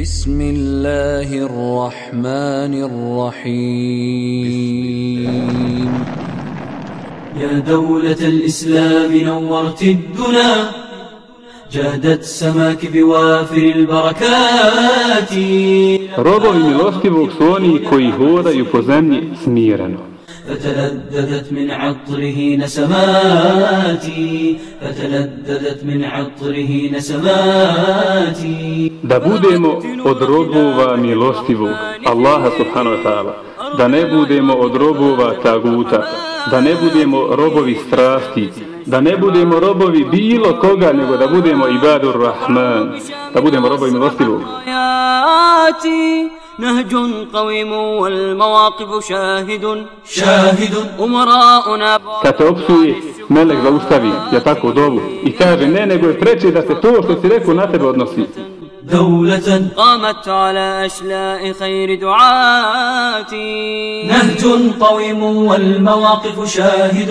بسم الله الرحمن الرحيم يا دولة الإسلام نورت الدنا جادت سماك بوافر البركات Robovi su oni koji hodaju po zemlji smireno. فتلذذت من عطره نسماتي فتلذذت من عطره نسماتي Da budemo od robova milostivog Allaha subhanahu wa ta'ala. Da ne budemo od robova taguta. Da ne budemo robovi strasti. da ne budemo robovi bilo koga, nego da budemo ibadur Rahman, da budemo robovi milostivu. نهج قويم والمواقف شاهد شاهد أمراؤنا كتوبسوي ملك زوستوي يتاكو دوبو إكاجي نيني قوي بريتشي دا ستو شو سيريكو ناتبو أدنسي دولة قامت على أشلاء خير دعاتي نهج قويم والمواقف شاهد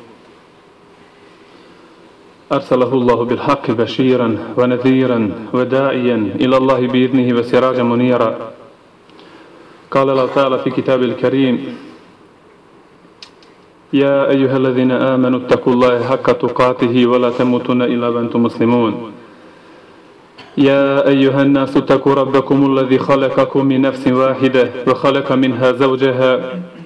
أرسله الله بالحق بشيرا ونذيرا وداعيا إلى الله بإذنه وسراجا منيرا. قال الله تعالى في كتاب الكريم يا أيها الذين آمنوا اتقوا الله حق تقاته ولا تموتن إلا وأنتم مسلمون. يا أيها الناس اتقوا ربكم الذي خلقكم من نفس واحدة وخلق منها زوجها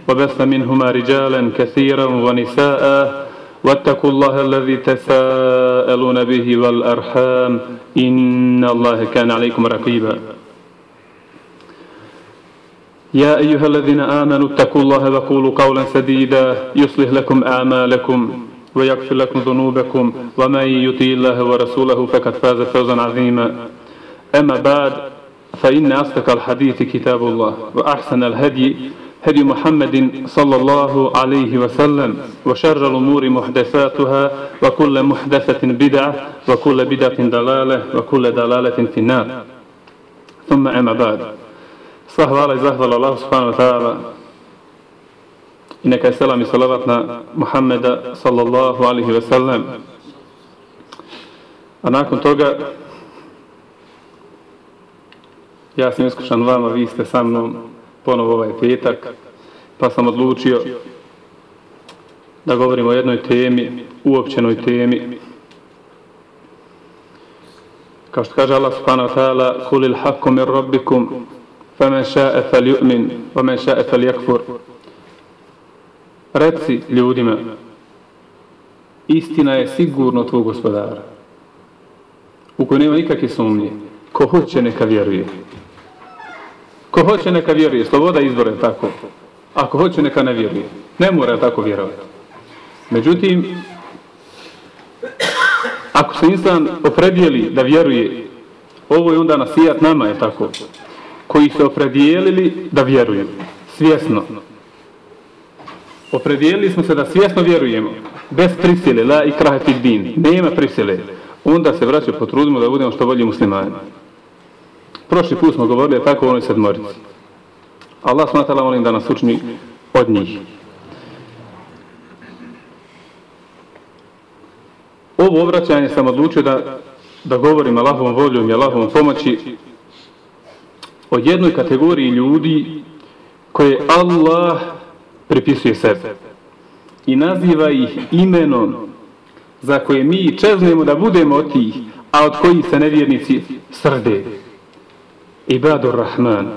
وبث منهما رجالا كثيرا ونساء. واتقوا الله الذي تساءلون به والأرحام إن الله كان عليكم رقيبا يا أيها الذين آمنوا اتقوا الله وقولوا قولا سديدا يصلح لكم أعمالكم ويغفر لكم ذنوبكم ومن يطيع الله ورسوله فقد فاز فوزا عظيما أما بعد فإن أصدق الحديث كتاب الله وأحسن الهدي هدي محمد صلى الله عليه وسلم وشر الأمور محدثاتها وكل محدثة بدعة وكل بدعة ضلالة وكل ضلالة في النار ثم أما بعد Sva hvala i zahvala Allah subhanahu wa ta'ala i neka je selam i salavat na Muhammeda sallallahu alihi wa sallam. A nakon toga ja sam iskušan vama, vi ste sa mnom ponovo ovaj petak, pa sam odlučio da govorimo o jednoj temi, uopćenoj temi. Kao što kaže Allah subhanahu wa ta'ala, kulil hakku min rabbikum, فمن شاء فليؤمن ومن شاء فليكفر Reci ljudima, istina je sigurno tvoj gospodara, u kojoj nema nikakve sumnje. Ko hoće neka vjeruje. Ko hoće neka vjeruje, sloboda izbora je tako. Ako hoće neka ne vjeruje. Ne mora tako vjerovati. Međutim, ako se insan opredijeli da vjeruje, ovo je onda nasijat nama je tako koji se opredijelili da vjeruju. Svjesno. Opredijelili smo se da svjesno vjerujemo. Bez prisile, la i krahati din. Nema prisile. Onda se vraća potrudimo da budemo što bolji muslimani. Prošli put smo govorili tako o onoj sedmorici. Allah smatala molim da nas učini od njih. Ovo obraćanje sam odlučio da, da govorim Allahovom voljom i Allahovom pomoći o jednoj kategoriji ljudi koje Allah pripisuje sebe i naziva ih imenom za koje mi čeznemo da budemo od tih, a od kojih se nevjernici srde. Ibadur Rahman.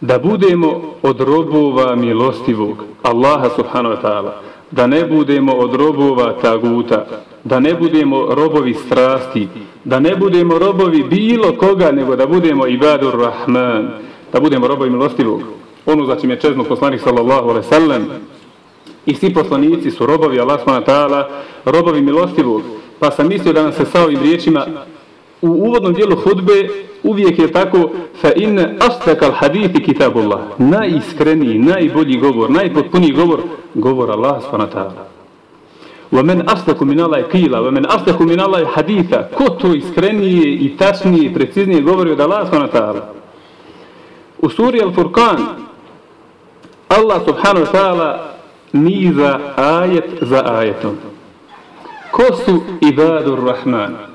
Da budemo od robova milostivog Allaha subhanahu wa ta'ala. Da ne budemo od robova taguta. Da ne budemo robovi strasti. Da ne budemo robovi bilo koga, nego da budemo Ibadur Rahman. Da budemo robovi milostivog. Ono za čim je čezno poslanik sallallahu alaihi sallam. I svi poslanici su robovi Allah subhanahu wa ta'ala, robovi milostivog. Pa sam mislio da nam se sa ovim riječima u uvodnom dijelu hudbe uvijek je tako fa in astakal hadith kitabullah. Najiskreniji najbolji govor najpotpuniji govor govor Allah subhanahu wa taala. Wa man astaku min Allah qila wa man astaku min Allah haditha. Ko to iskrenije i tačnije i preciznije govori od Allah subhanahu wa taala? U suri al furqan Allah subhanahu wa taala niza ajet za ajetom. Ko su ibadur rahman?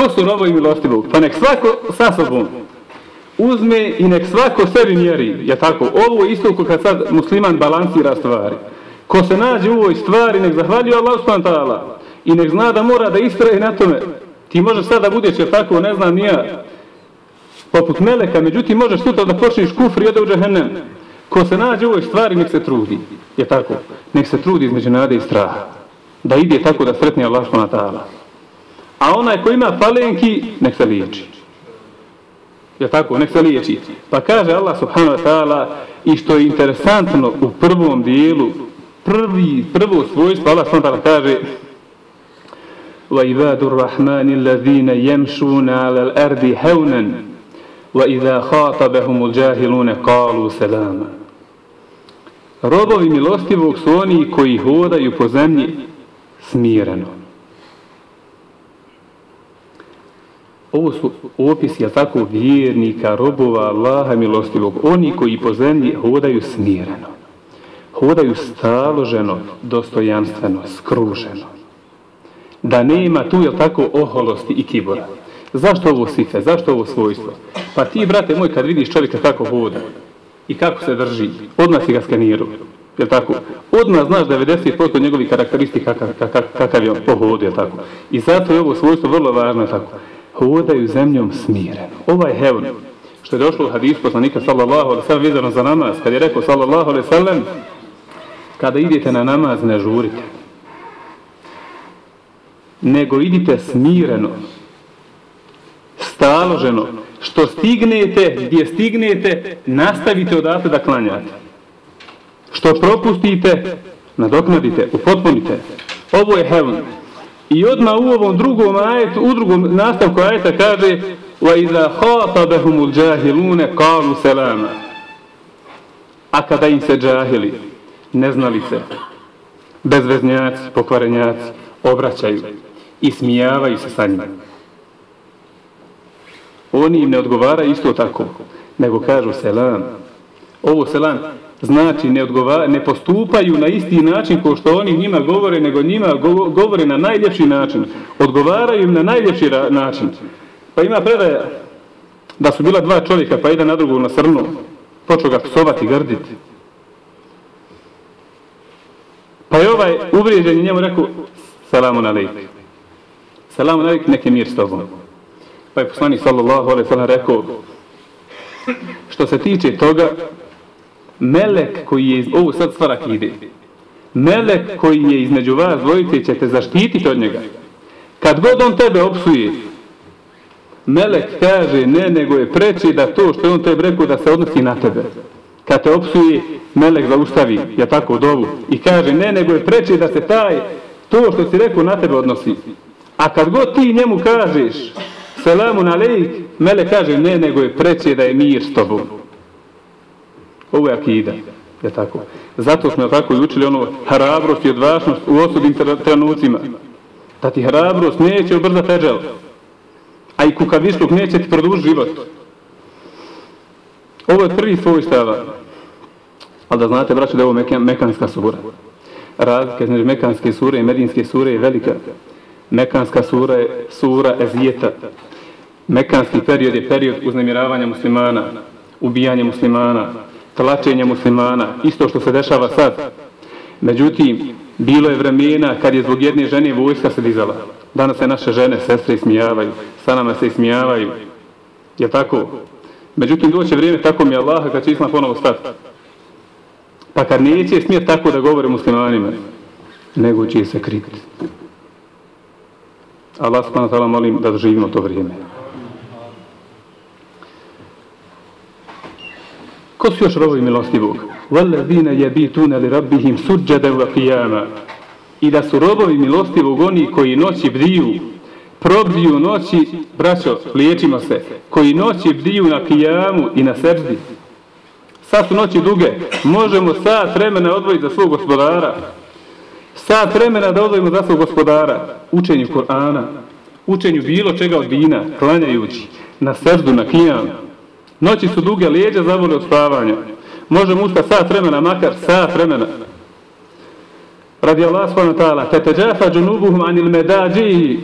Ko su robovi milostivog? Pa nek svako sa sobom uzme i nek svako sebi mjeri. Ja tako, ovo je isto kad sad musliman balansira stvari. Ko se nađe u ovoj stvari, nek zahvaljuje Allah subhanahu i nek zna da mora da istraje na tome. Ti možeš sada da budeš, jer tako, ne znam, nija poput meleka, međutim možeš sutra da počneš kufri i ode u džahennem. Ko se nađe u ovoj stvari, nek se trudi. Je tako? Nek se trudi između nade i straha. Da ide tako da sretni Allah subhanahu. A onaj ko ima falenki, nek se liječi. Je tako? Nek se liječi. Pa kaže Allah subhanahu wa ta'ala i što je interesantno u prvom dijelu prvi, prvo svojstvo, Allah sam tada kaže وَإِبَادُ الرَّحْمَنِ الَّذِينَ يَمْشُونَ عَلَى الْأَرْضِ هَوْنًا وَإِذَا خَاطَبَهُمُ الْجَاهِلُونَ قَالُوا سَلَامًا Robovi milostivog su oni koji hodaju po zemlji smireno. Ovo su opisi, jel tako, vjernika, robova, Allaha milostivog. Oni koji po zemlji hodaju smireno hodaju staloženo, dostojanstveno, skruženo. Da nema tu, jel tako, oholosti i kibora. Zašto ovo sife? Zašto ovo svojstvo? Pa ti, brate moj, kad vidiš čovjeka kako hoda i kako se drži, odmah si ga skaniru. Jel tako? Odmah znaš 90% njegovih karakteristika kakav, kakav, kakav je on pohodio, jel tako? I zato je ovo svojstvo vrlo važno, tako. Hodaju zemljom smireno. Ovaj hevn, što je došlo u hadisu poslanika sallallahu alaihi sallam, vezano za namaz, kad je rekao sallallahu alaihi sallam, kada idete na namaz ne žurite nego idite smireno staloženo što stignete gdje stignete nastavite odatle da klanjate što propustite nadoknadite, upotpunite ovo je hevn i odmah u ovom drugom ajetu u drugom nastavku ajeta kaže وَإِذَا خَاطَبَهُمُ الْجَاهِلُونَ قَالُوا qalu a kada im se džahili neznalice, bezveznjaci, pokvarenjaci, obraćaju i smijavaju se sa njima. Oni im ne odgovara isto tako, nego kažu selam. Ovo selam znači ne, odgovara, ne postupaju na isti način kao što oni njima govore, nego njima govore na najljepši način. Odgovaraju im na najljepši način. Pa ima predaja da su bila dva čovjeka, pa jedan na drugog nasrnu, počeo ga psovati, grditi. Pa je ovaj uvrijeđen i njemu rekao Salamu alaik. Salamu alaik, nek je mir s tobom. Pa je poslanik sallallahu alaihi sallam rekao što se tiče toga melek koji je, ovo sad stvarak ide, melek koji je između vas dvojice će te zaštititi od njega. Kad god on tebe opsuje, melek kaže ne, nego je preče da to što je on tebe rekao da se odnosi na tebe kad te opsuje, melek zaustavi, ja tako dovu, i kaže, ne, nego je preče da se taj, to što si rekao, na tebe odnosi. A kad god ti njemu kažeš, selamun alejk, melek kaže, ne, nego je preče da je mir s tobom. Ovo je akida, je tako. Zato smo tako i učili ono hrabrost i odvažnost u osudnim trenucima. Da ti hrabrost neće ubrzati eđel, a i kukavišluk neće ti produžiti život. Ovo je prvi svoj stava. Ali da znate, braću, da je ovo mekanska sura. Razlika između mekanske sure i medinske sure je velika. Mekanska sura je sura ezijeta. Mekanski period je period uznemiravanja muslimana, ubijanja muslimana, tlačenja muslimana, isto što se dešava sad. Međutim, bilo je vremena kad je zbog jedne žene vojska se dizala. Danas se naše žene, sestre ismijavaju, sa nama se ismijavaju. Je tako? Međutim, doće vrijeme tako mi Allaha kad će Islam ponovo stati. Pa kad neće smijeti tako da govore muslimanima, nego će se kriti. Allah subhanahu wa ta'ala molim da doživimo to vrijeme. Ko su još robovi milostivog? Vallazina je bituna li rabbihim suđade va qijama. I da su robovi milostivog oni koji noći bdiju, probdiju noći, braćo, liječimo se, koji noći bdiju na kijamu i na srdi. Sad su noći duge, možemo sad vremena odvojiti za svog gospodara. Sad vremena da odvojimo za svog gospodara. Učenju Korana, učenju bilo čega od dina, klanjajući, na srdu, na kijamu. Noći su duge, lijeđa zavole od spavanja. Možemo ustati sat vremena, makar sat vremena. Radi Allah subhanahu wa ta'ala, teteđafa džunubuhum anil medađi,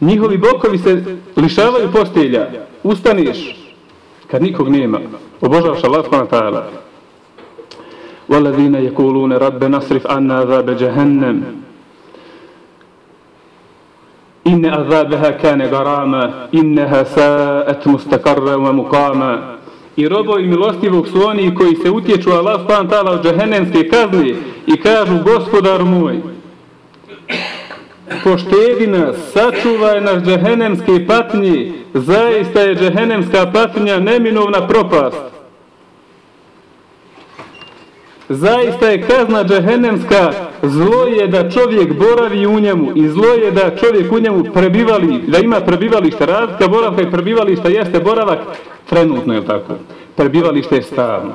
njihovi bokovi se lišavaju postelja, ustaneš kad nikog nema. Obožavaš Allah subhanahu wa ta'ala. وَالَّذِينَ يَكُولُونَ رَبَّ نَصْرِفْ عَنَّا عَذَابَ جَهَنَّمْ إِنَّ عَذَابَهَا كَانَ غَرَامًا إِنَّهَا سَاءَتْ مُسْتَقَرًّا وَمُقَامًا I robovi milostivog su oni koji se utječu Allah subhanahu wa ta'ala od džahennemske kazne i kažu gospodar moj, poštedi nas, sačuvaj nas džehenemske patnje, zaista je džehenemska patnja neminovna propast. Zaista je kazna džehennemska, zlo je da čovjek boravi u njemu i zlo je da čovjek u njemu prebivali, da ima prebivalište, razlika boravka i prebivališta jeste boravak, trenutno je tako, prebivalište je stavno.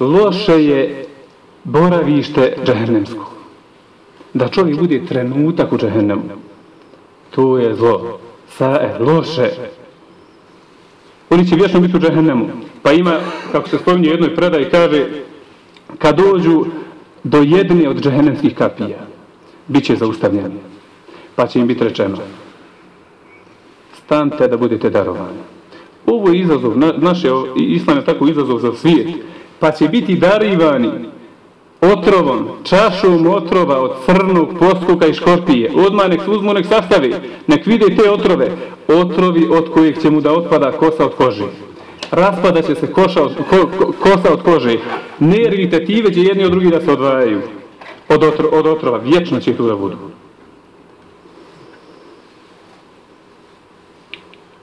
Loše je boravište džehennemsko da čovjek bude trenutak u džehennemu. To je zlo. Sae, loše. Oni će vječno biti u džehennemu. Pa ima, kako se spominje u jednoj predaji, kaže, kad dođu do jedne od džehennemskih kapija, bit će zaustavljeni. Pa će im biti rečeno, stante da budete darovani. Ovo je izazov, na, naše, islam je tako izazov za svijet. Pa će biti darivani otrovom, čašom otrova od crnog poskuka i škorpije. Odmah nek se uzmu, nek sastavi, nek vide te otrove. Otrovi od kojih će mu da otpada kosa od kože Raspada će se koša od, ko, ko, kosa od kože. Nervi tetive će jedni od drugih da se odvajaju od, otro, od otrova. Vječno će tu da budu.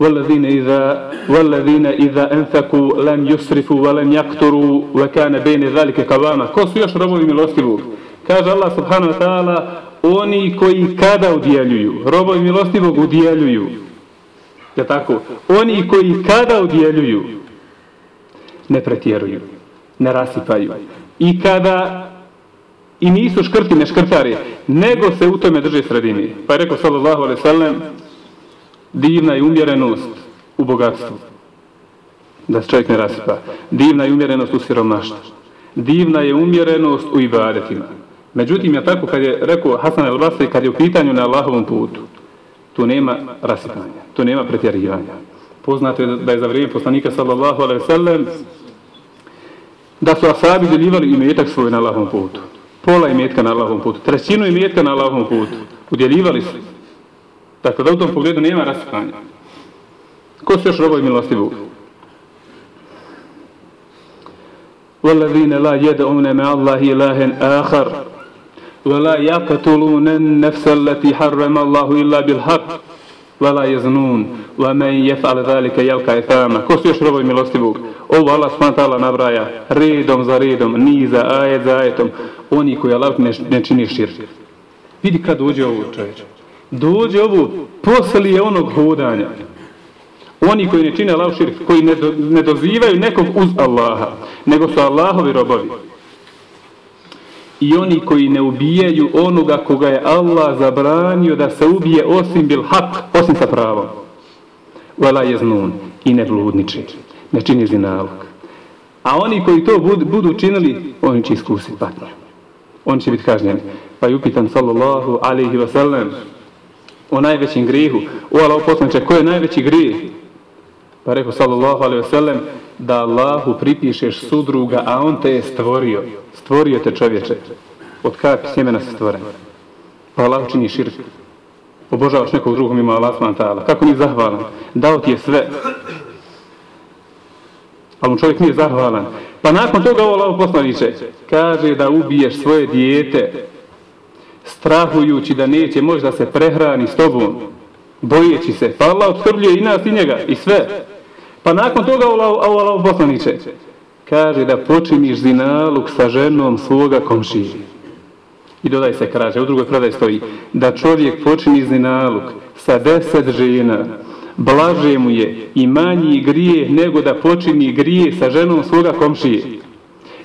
والذين إذا والذين إذا أنفقوا لم يسرفوا ولم يقتروا وكان بين ذلك قواما ko su još robovi milostivog kaže Allah subhanahu wa ta'ala oni koji kada udjeljuju robovi milostivog udjeljuju je tako oni koji kada udjeljuju ne pretjeruju ne rasipaju i kada i nisu škrti ne škrtari nego se u tome drže sredini pa je rekao sallallahu alaihi sallam divna je umjerenost u bogatstvu. Da se čovjek ne rasipa. Divna je umjerenost u siromaštvu. Divna je umjerenost u ibadetima. Međutim, ja tako kad je rekao Hasan el Basri, kad je u pitanju na Allahovom putu, tu nema rasipanja, tu nema pretjerivanja. Poznato je da je za vrijeme poslanika sallallahu alaihi sallam da su asabi djeljivali imetak svoj na Allahovom putu. Pola imetka na Allahovom putu, trećinu imetka na Allahovom putu. Udjeljivali su Dakle, da u tom pogledu nema rasipanja. Ko su još robovi milosti Bog? وَالَّذِينَ لَا يَدْعُونَ مَا اللَّهِ إِلَهًا آخَرَ وَلَا يَقْتُلُونَ النَّفْسَ الَّتِي حَرَّمَ اللَّهُ إِلَّا بِالْحَقِّ وَلَا يَزْنُونَ وَمَنْ يَفْعَلَ ذَلِكَ يَلْقَ إِثَامًا Ko su još robovi milosti Bog? Ovo Allah s.w.t. nabraja redom za redom, niza, ajet za ajetom, oni koji Allah ne, ne čini širk. Vidi kad uđe ovo čovječe dođe ovo poslije onog hodanja. Oni koji ne čine Allah širk, koji ne, do, ne dozivaju nekog uz Allaha, nego su Allahovi robovi. I oni koji ne ubijaju onoga koga je Allah zabranio da se ubije osim bil hak, osim sa pravom. Vela je znun i ne bludniče, ne čini zinalog. A oni koji to budu, budu činili, oni će iskusiti patnju. Oni će biti kažnjeni. Pa je upitan sallallahu alaihi wa sallam, o najvećem grihu. O Allah poslanče, ko je najveći grih? Pa rekao sallallahu alaihi wasallam da Allahu pripišeš sudruga, a on te je stvorio. Stvorio te čovječe. Od kapi sjemena se stvoren. Pa Allah čini širk. Obožavaš nekog drugog mimo Allah ta'ala. Kako nije zahvalan? Dao ti je sve. Ali mu čovjek nije zahvalan. Pa nakon toga ovo Allah poslaniče kaže da ubiješ svoje dijete strahujući da neće možda se prehrani s tobom, bojeći se. Pa Allah obskrbljuje i nas i njega i sve. Pa nakon toga u Allah poslaniče kaže da počiniš zinaluk sa ženom svoga komšije. I dodaj se krađe, u drugoj predaj stoji da čovjek počini zinaluk sa deset žena, blaže mu je i manji grije nego da počini grije sa ženom svoga komšije.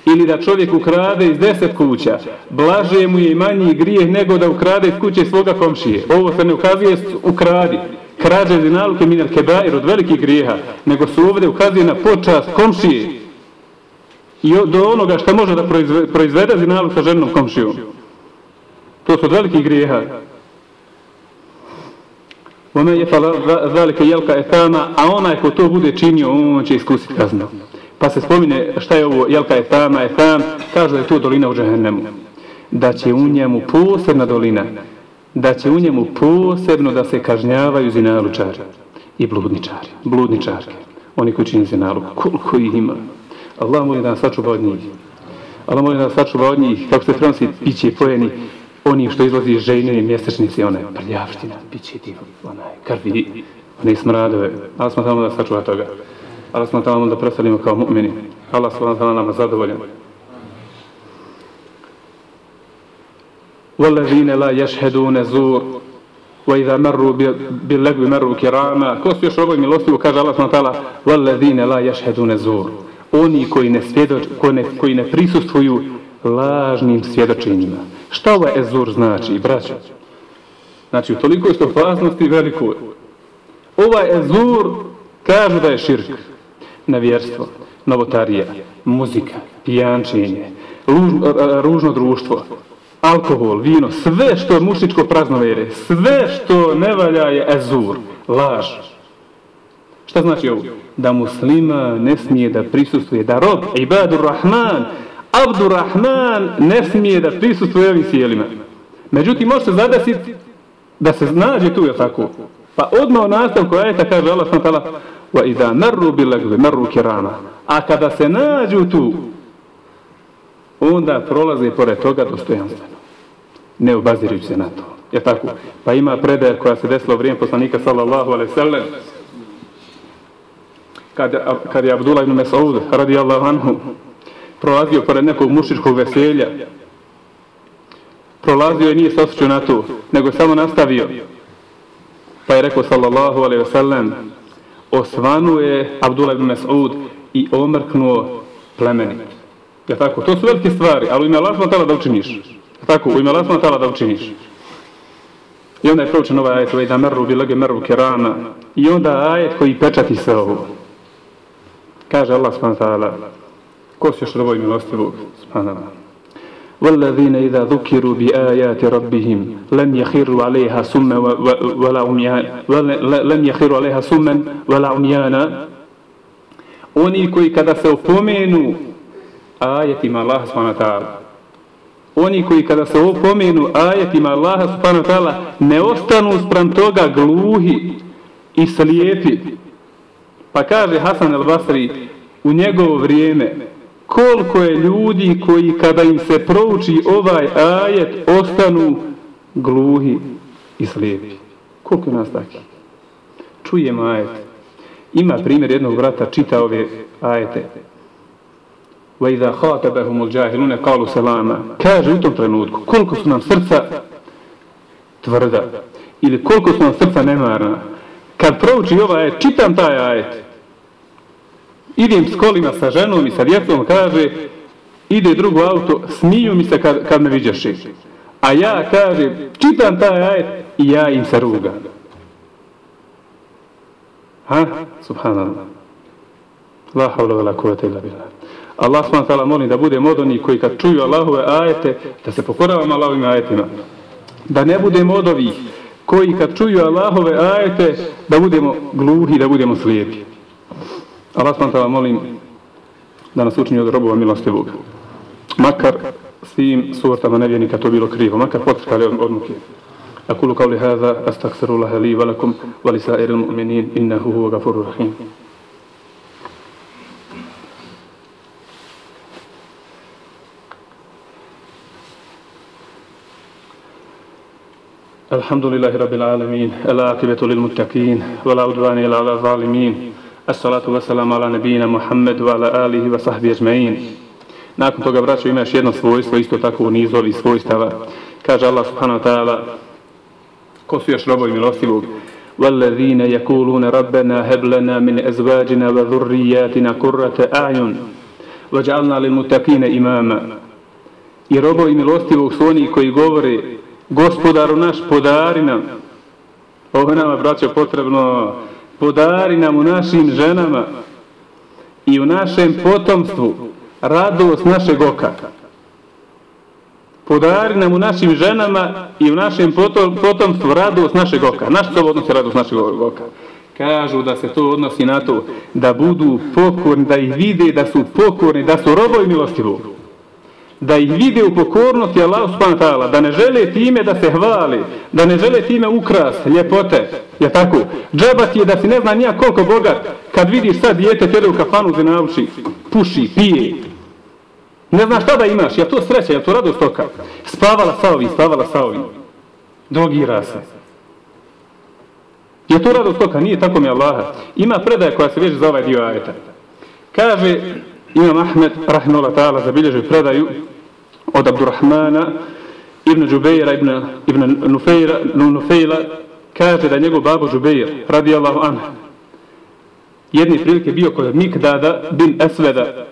Ili da čovjek ukrade iz deset kuća, blaže mu je i manji grijeh nego da ukrade iz kuće svoga komšije. Ovo se ne ukazuje ukradi, krađe zinaluke minel kebair od velikih grijeha, nego su ovdje ukazuje na počast komšije i do onoga što može da proizvede, proizvede zinaluk sa ženom komšijom. To su od velikih grijeha. Ome je fala zalike jelka etama, a onaj ko to bude činio, on će iskusiti kaznu. Pa se spomine šta je ovo jelka etama, etam, kaže da je to dolina u džehennemu. Da će u njemu posebna dolina, da će u njemu posebno da se kažnjavaju zinalučari i bludničari, bludničarke. Oni koji čini zinaluk, koliko ih ima. Allah moli da nas sačuva od njih. Allah moli da nas sačuva od njih, kako se prenosi piće pojeni, oni što izlazi iz žejne i mjesečnici, one prljavština, piće divo, onaj krvi, one smradove. Allah smo tamo da sačuva toga. Allah smo tamo da preselimo kao mu'mini. Allah smo tamo nama zadovoljan. وَالَّذِينَ لَا يَشْهَدُونَ زُورُ وَإِذَا مَرُّوا بِاللَّغْوِ مَرُّوا كِرَامًا Ko su još ovoj milostivu, kaže Allah smo tamo, وَالَّذِينَ لَا يَشْهَدُونَ زُورُ Oni koji ne, svjedoč, koji ne, koji ne prisustvuju lažnim svjedočenjima. Šta ovaj ezur znači, braćo? Znači, u toliko je opasnosti veliko. Ovaj ezur kažu da je širk, nevjerstvo, novotarija, muzika, pijančenje, luž, ružno društvo, alkohol, vino, sve što je mušičko praznovere, sve što ne valja je ezur, laž. Šta znači ovo? Da muslima ne smije da prisustuje, da rob, ibadur rahman, Abdurrahman ne smije da prisustuje ovim sjelima. Međutim, može se zadesiti da se znađe tu, je tako? Pa odmah u nastavku ajeta kaže Allah s.w.t. Wa idha marru bilagvi, marru kirama. A kada se nađu tu, onda prolaze pored toga dostojanstvo. Ne obazirujući se na to. Je tako? Pa ima predaja koja se desila u vrijeme poslanika sallallahu alaihi sallam. Kad, kad je Abdullah ibn Mes'ud radijallahu anhu prolazio pored nekog mušičkog veselja. Prolazio i nije se osjećao na to, nego je samo nastavio. Pa je rekao sallallahu alaihi wa sallam, osvanuje Abdullah ibn Mes'ud i omrknuo plemeni. Ja tako, to su velike stvari, ali ima lažno tala da učiniš Ja tako, u ime Allah tala da učiniš. I onda je proučen ovaj ajet, ovaj da meru bi lege meru kerama. I onda ajet koji pečati se ovo. Kaže Allah subhanahu ta'ala, ko se još roboj milostivog, subhanallah. والذين إذا ذكروا بآيات ربهم لم يخروا عليها سما ولا عميانا لم يخروا عليها سما ولا عميانا oni koji kada se opomenu ajetima Allaha subhanahu wa ta'ala oni koji kada se opomenu ajetima Allaha subhanahu wa ta'ala ne ostanu sprem toga gluhi i slijepi pa kaže Hasan al-Basri u njegovo vrijeme koliko je ljudi koji kada im se prouči ovaj ajet ostanu gluhi i slijepi. Koliko je nas takvi? Čujemo ajet. Ima primjer jednog brata, čita ove ajete. وَإِذَا خَاتَبَهُمُ الْجَاهِلُونَ قَالُوا سَلَامًا Kaže u tom trenutku, koliko su nam srca tvrda ili koliko su nam srca nemarna. Kad prouči ovaj ajet, čitam taj ajet, idem s kolima sa ženom i sa djecom, kaže, ide drugo auto, smiju mi se kad, kad me viđaš. A ja, kaže, čitam taj ajet i ja im se ruga. Ha? Subhanallah. La havla vela kuvata illa billah. Allah subhanahu ta'ala molim da bude od onih koji kad čuju Allahove ajete, da se pokoravamo Allahovim ajetima. Da ne budemo od ovih koji kad čuju Allahove ajete, da budemo gluhi, da budemo slijepi. Allah s.w.t. molim da nas učini od robova milostivog. Makar svim suvrtama nevjernika to bilo krivo, makar potrkali odmuke. أقول قولي هذا أستغفر الله لي ولكم ولسائر المؤمنين إنه هو غفور رحيم الحمد لله رب العالمين العاقبة للمتقين ولا عدوان إلا على الظالمين As-salatu wassalamu ala nabijina Muhammed wa ala alihi wa sahbihi ajma'in. Nakon toga, braćo, imaš jedno svojstvo, isto tako u nizu ovih svojstava. Kaže Allah subhanahu wa ta'ala, ko su još robovi milostivog? والذين يقولون ربنا هب لنا من أزواجنا وذرياتنا قرة أعين واجعلنا للمتقين إماما I robovi milostivog su oni koji govore Gospodaru naš podari nam Ovo nama braćo potrebno Podari nam u našim ženama I u našem potomstvu Radost našeg oka podari nam u našim ženama i u našem potom, potomstvu radost našeg oka. Naš to odnosi radost našeg oka? Kažu da se to odnosi na to da budu pokorni, da ih vide da su pokorni, da su robovi milostivog. Da ih vide u pokornosti Allah subhanahu da ne žele time da se hvali, da ne žele time ukras, ljepote, je tako? Džabat je da si ne zna nija koliko bogat kad vidiš sad dijete tjede u kafanu zinavuči, puši, pije, Ne znaš šta da imaš, je to sreća, je to radost toka? Spavala sa ovim, spavala sa ovim. dogira se. Je to radost toka? Nije tako mi Allaha. Ima predaja koja se veže za ovaj dio ajeta. Kaže Imam Ahmed, rahimahullah ta'ala, zabilježi predaju od Abdurrahmana ibn Džubeira ibn, ibn Nufeira, Nufeila, kaže da njegov babo Džubeir, radijallahu anhu, jedni prilike bio kod Mikdada bin Esveda,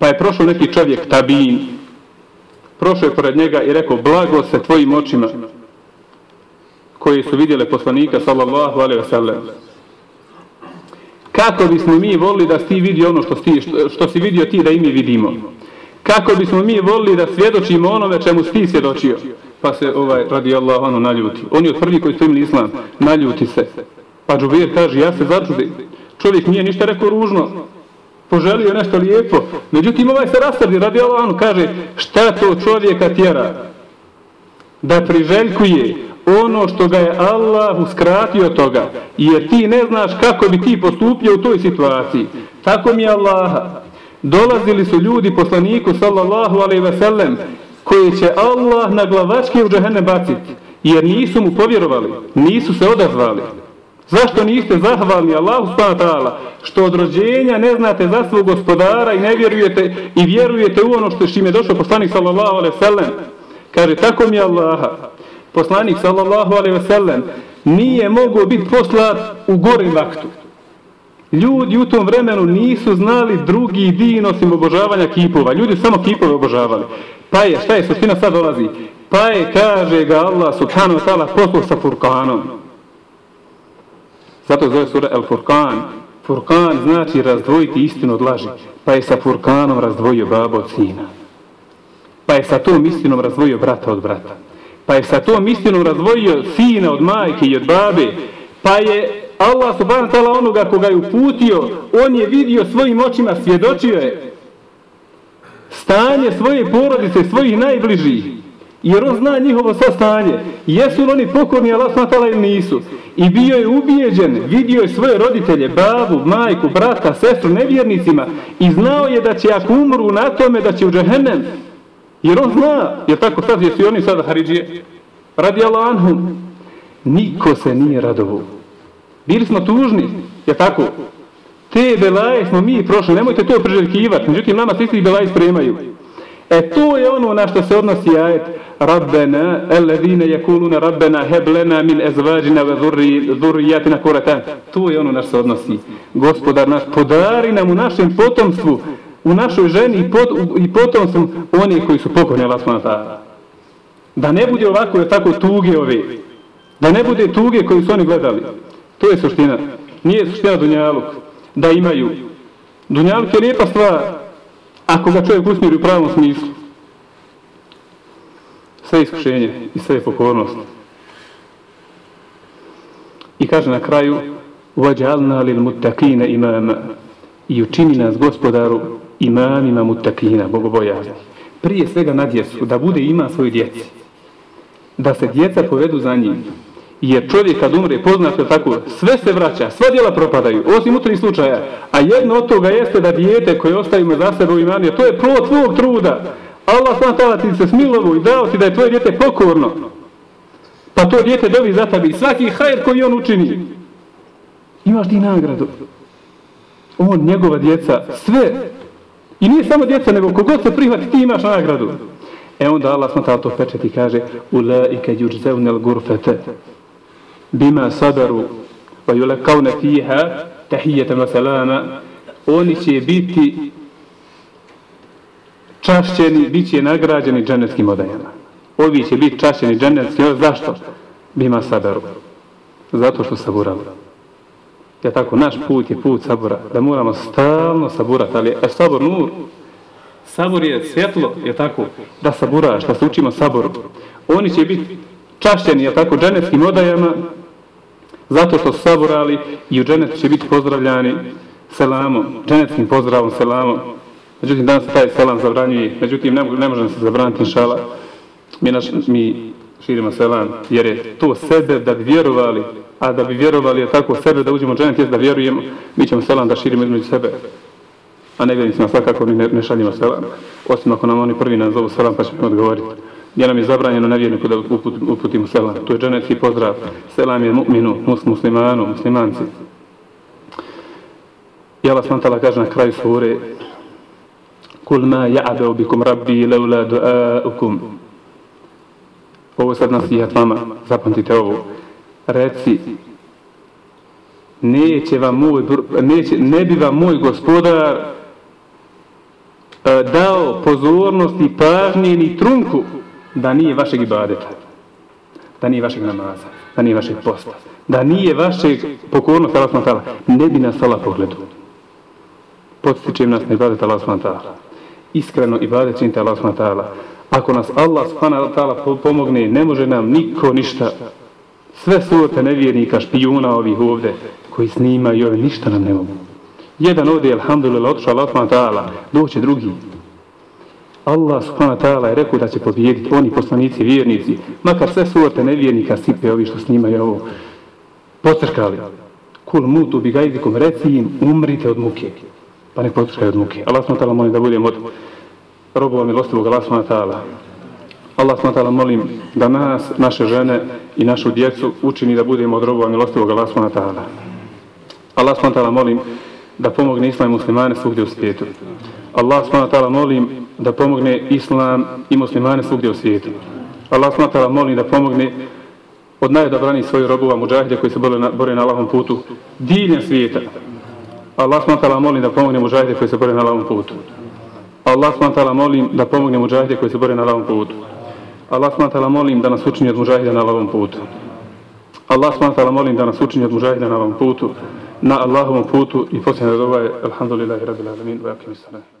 Pa je prošao neki čovjek, tabin, prošao je pored njega i rekao, blago se tvojim očima, koji su vidjeli poslanika, sallallahu alaihi wa sallam. Kako bismo mi volili da ti vidi ono što, si, što, što si vidio ti da i mi vidimo? Kako bismo mi volili da svjedočimo onome čemu si svjedočio? Pa se ovaj radi Allah ono naljuti. On je od prvi koji su imali islam, naljuti se. Pa Džubir kaže, ja se začudim. Čovjek nije ništa rekao ružno, poželio nešto lijepo. Međutim, ovaj se rasrdi, radi Allah, ono, kaže, šta to čovjeka tjera? Da priželjkuje ono što ga je Allah uskratio toga. Jer ti ne znaš kako bi ti postupio u toj situaciji. Tako mi je Allaha. Dolazili su ljudi poslaniku, sallallahu alaihi ve sellem, koji će Allah na glavačke u džahene baciti. Jer nisu mu povjerovali, nisu se odazvali. Zašto niste zahvalni Allahu subhanahu što od rođenja ne znate za svog gospodara i ne vjerujete i vjerujete u ono što je je došao poslanik sallallahu alejhi ve sellem? Kaže tako mi Allaha. Poslanik sallallahu alejhi ve sellem nije mogao biti poslat u gorim vaktu. Ljudi u tom vremenu nisu znali drugi din osim obožavanja kipova. Ljudi samo kipove obožavali. Pa je, šta je, suština sad dolazi? Pa je, kaže ga Allah subhanahu wa ta'ala, poslao sa Furkanom. Zato zove sura El Furkan. Furkan znači razdvojiti istinu od laži. Pa je sa Furkanom razdvojio babo od sina. Pa je sa tom istinom razdvojio brata od brata. Pa je sa tom istinom razdvojio sina od majke i od babe. Pa je Allah subhanahu ta'ala onoga koga je uputio, on je vidio svojim očima, svjedočio je stanje svoje porodice, svojih najbližih. Jer on zna njihovo sastanje. Jesu li oni pokorni Allah ta'ala ili nisu? I bio je ubijeđen, vidio je svoje roditelje, babu, majku, brata, sestru, nevjernicima. I znao je da će ako umru na tome da će u džehennem. Jer on zna, jer tako sad jesu oni sada Haridžije. Radi Allah anhum. Niko se nije radovao. Bili smo tužni, je tako? Te belaje smo mi prošli, nemojte to priželjkivati. Međutim, nama se isti belaje spremaju. E to je ono na što se odnosi ajet Rabbena, alladhina yakuluna Rabbena heblena min azwajina wa dhurriyatina qurratan. To je ono na što se odnosi. Gospodar naš podari nam u našem potomstvu, u našoj ženi i, pot, i potomstvu oni koji su pokorni Allah subhanahu Da ne bude ovako je tako tuge ove. Da ne bude tuge koji su oni gledali. To je suština. Nije suština Dunjaluk. Da imaju. Dunjaluk je lijepa stvar, ako ga čovjek usmjeri u pravom smislu. Sve iskušenje i sve pokornost. I kaže na kraju وَجَعَلْنَا لِلْمُتَّقِينَ imama i učini nas gospodaru imamima mutakina, bogobojazni. Prije svega na djecu, da bude ima svoju djeci. Da se djeca povedu za njim. Jer čovjek kad umre, poznato tako, sve se vraća, sva djela propadaju, osim utri slučaja. A jedno od toga jeste da dijete koje ostavimo za sebe u imanje, to je plod tvog truda. Allah sam ti se smilovo i dao ti da je tvoje dijete pokorno. Pa to dijete dobi za tebi. Svaki hajr koji on učini, imaš ti nagradu. On, njegova djeca, sve. I nije samo djeca, nego kogod se prihvati, ti imaš nagradu. E onda Allah sam to pečeti i kaže Ulaike juđzevnel gurfete bima sabaru wa yulakawna fiha tahiyatan wa salama oni će biti čašćeni, bit će nagrađeni džanetskim odajama. Ovi će biti čašćeni džanetskim odajama. Zašto? Bima sabaru. Zato što saburali. Ja tako, naš put je put sabora. Da moramo stalno saburati. Ali je sabor nur. Sabor je svjetlo, je tako, da saburaš, da se učimo saboru. Oni će biti čašćeni, je tako, dženevskim odajama, zato što su saborali i u dženetu će biti pozdravljani selamom, dženetskim pozdravom, selamom. Međutim, danas taj selam zabranjuje, međutim, ne, ne možemo se zabraniti, inšala. Mi, naš, mi širimo selam, jer je to sebe da bi vjerovali, a da bi vjerovali je tako sebe da uđemo u dženet, da vjerujemo, mi ćemo selam da širimo između sebe a ne vjernicima svakako ne, ne šaljimo selam, osim ako nam oni prvi nazovu selam pa ćemo odgovoriti. Gdje nam je zabranjeno nevjerniku da uput, uputimo selam. To je dženevski pozdrav. Selam je mu'minu, mus, muslimanu, muslimanci. I Allah smantala kaže na kraju sure Kul ma ja'abeu bikum rabbi leula du'aukum Ovo sad nasihat vama, zapamtite ovo. Reci, neće vam moj, neće, ne bi vam moj gospodar eh, dao pozornosti, pažnje ni trunku da nije vašeg ibadeta, da nije vašeg namaza, da nije vašeg posta, da nije vašeg pokornosti Allah s.w.t. ne bi nas Allah pogledao. Podstičem nas na ibadet Allah s.w.t. Iskreno ibadet činite Allah s.w.t. Ako nas Allah s.w.t. pomogne, ne može nam niko ništa. Sve sorte nevjernika, špijuna ovih ovde, koji snimaju ove, ništa nam ne mogu. Jedan ovdje, alhamdulillah, otišao Allah s.w.t. ta'ala, doće drugi. Allah subhanahu ta'ala je rekao da će pobijediti oni poslanici, vjernici, makar sve suvrte nevjernika sipe ovi što snimaju ovo, potrkali. Kul mutu bi gajdikom, reci im, umrite od muke. Pa nek potrkaju od muke. Allah subhanahu ta'ala molim da budem od robova milostivog Allah subhanahu ta'ala. Allah subhanahu ta'ala molim da nas, naše žene i našu djecu učini da budemo od robova milostivog Allah subhanahu ta'ala. Allah subhanahu ta'ala molim da pomogne islam i muslimane svugdje u svijetu. Allah s.w.t. molim da pomogne islam i muslimane svugdje u svijetu. Allah s.w.t. molim da pomogne od najodabranijih svojih robova muđahide koji se bore na, bore na Allahom putu diljem svijeta. Allah s.w.t. molim da pomogne muđahide koji se bore na Allahom putu. Allah s.w.t. molim da pomogne muđahide koji se bore na Allahom putu. Allah s.w.t. molim da nas učini od muđahide na Allahom putu. Allah s.w.t. molim da nas učini od muđahide na Allahom putu na Allahovom putu i posljedno da alhamdulillahi rabbil alamin, wa akim salam.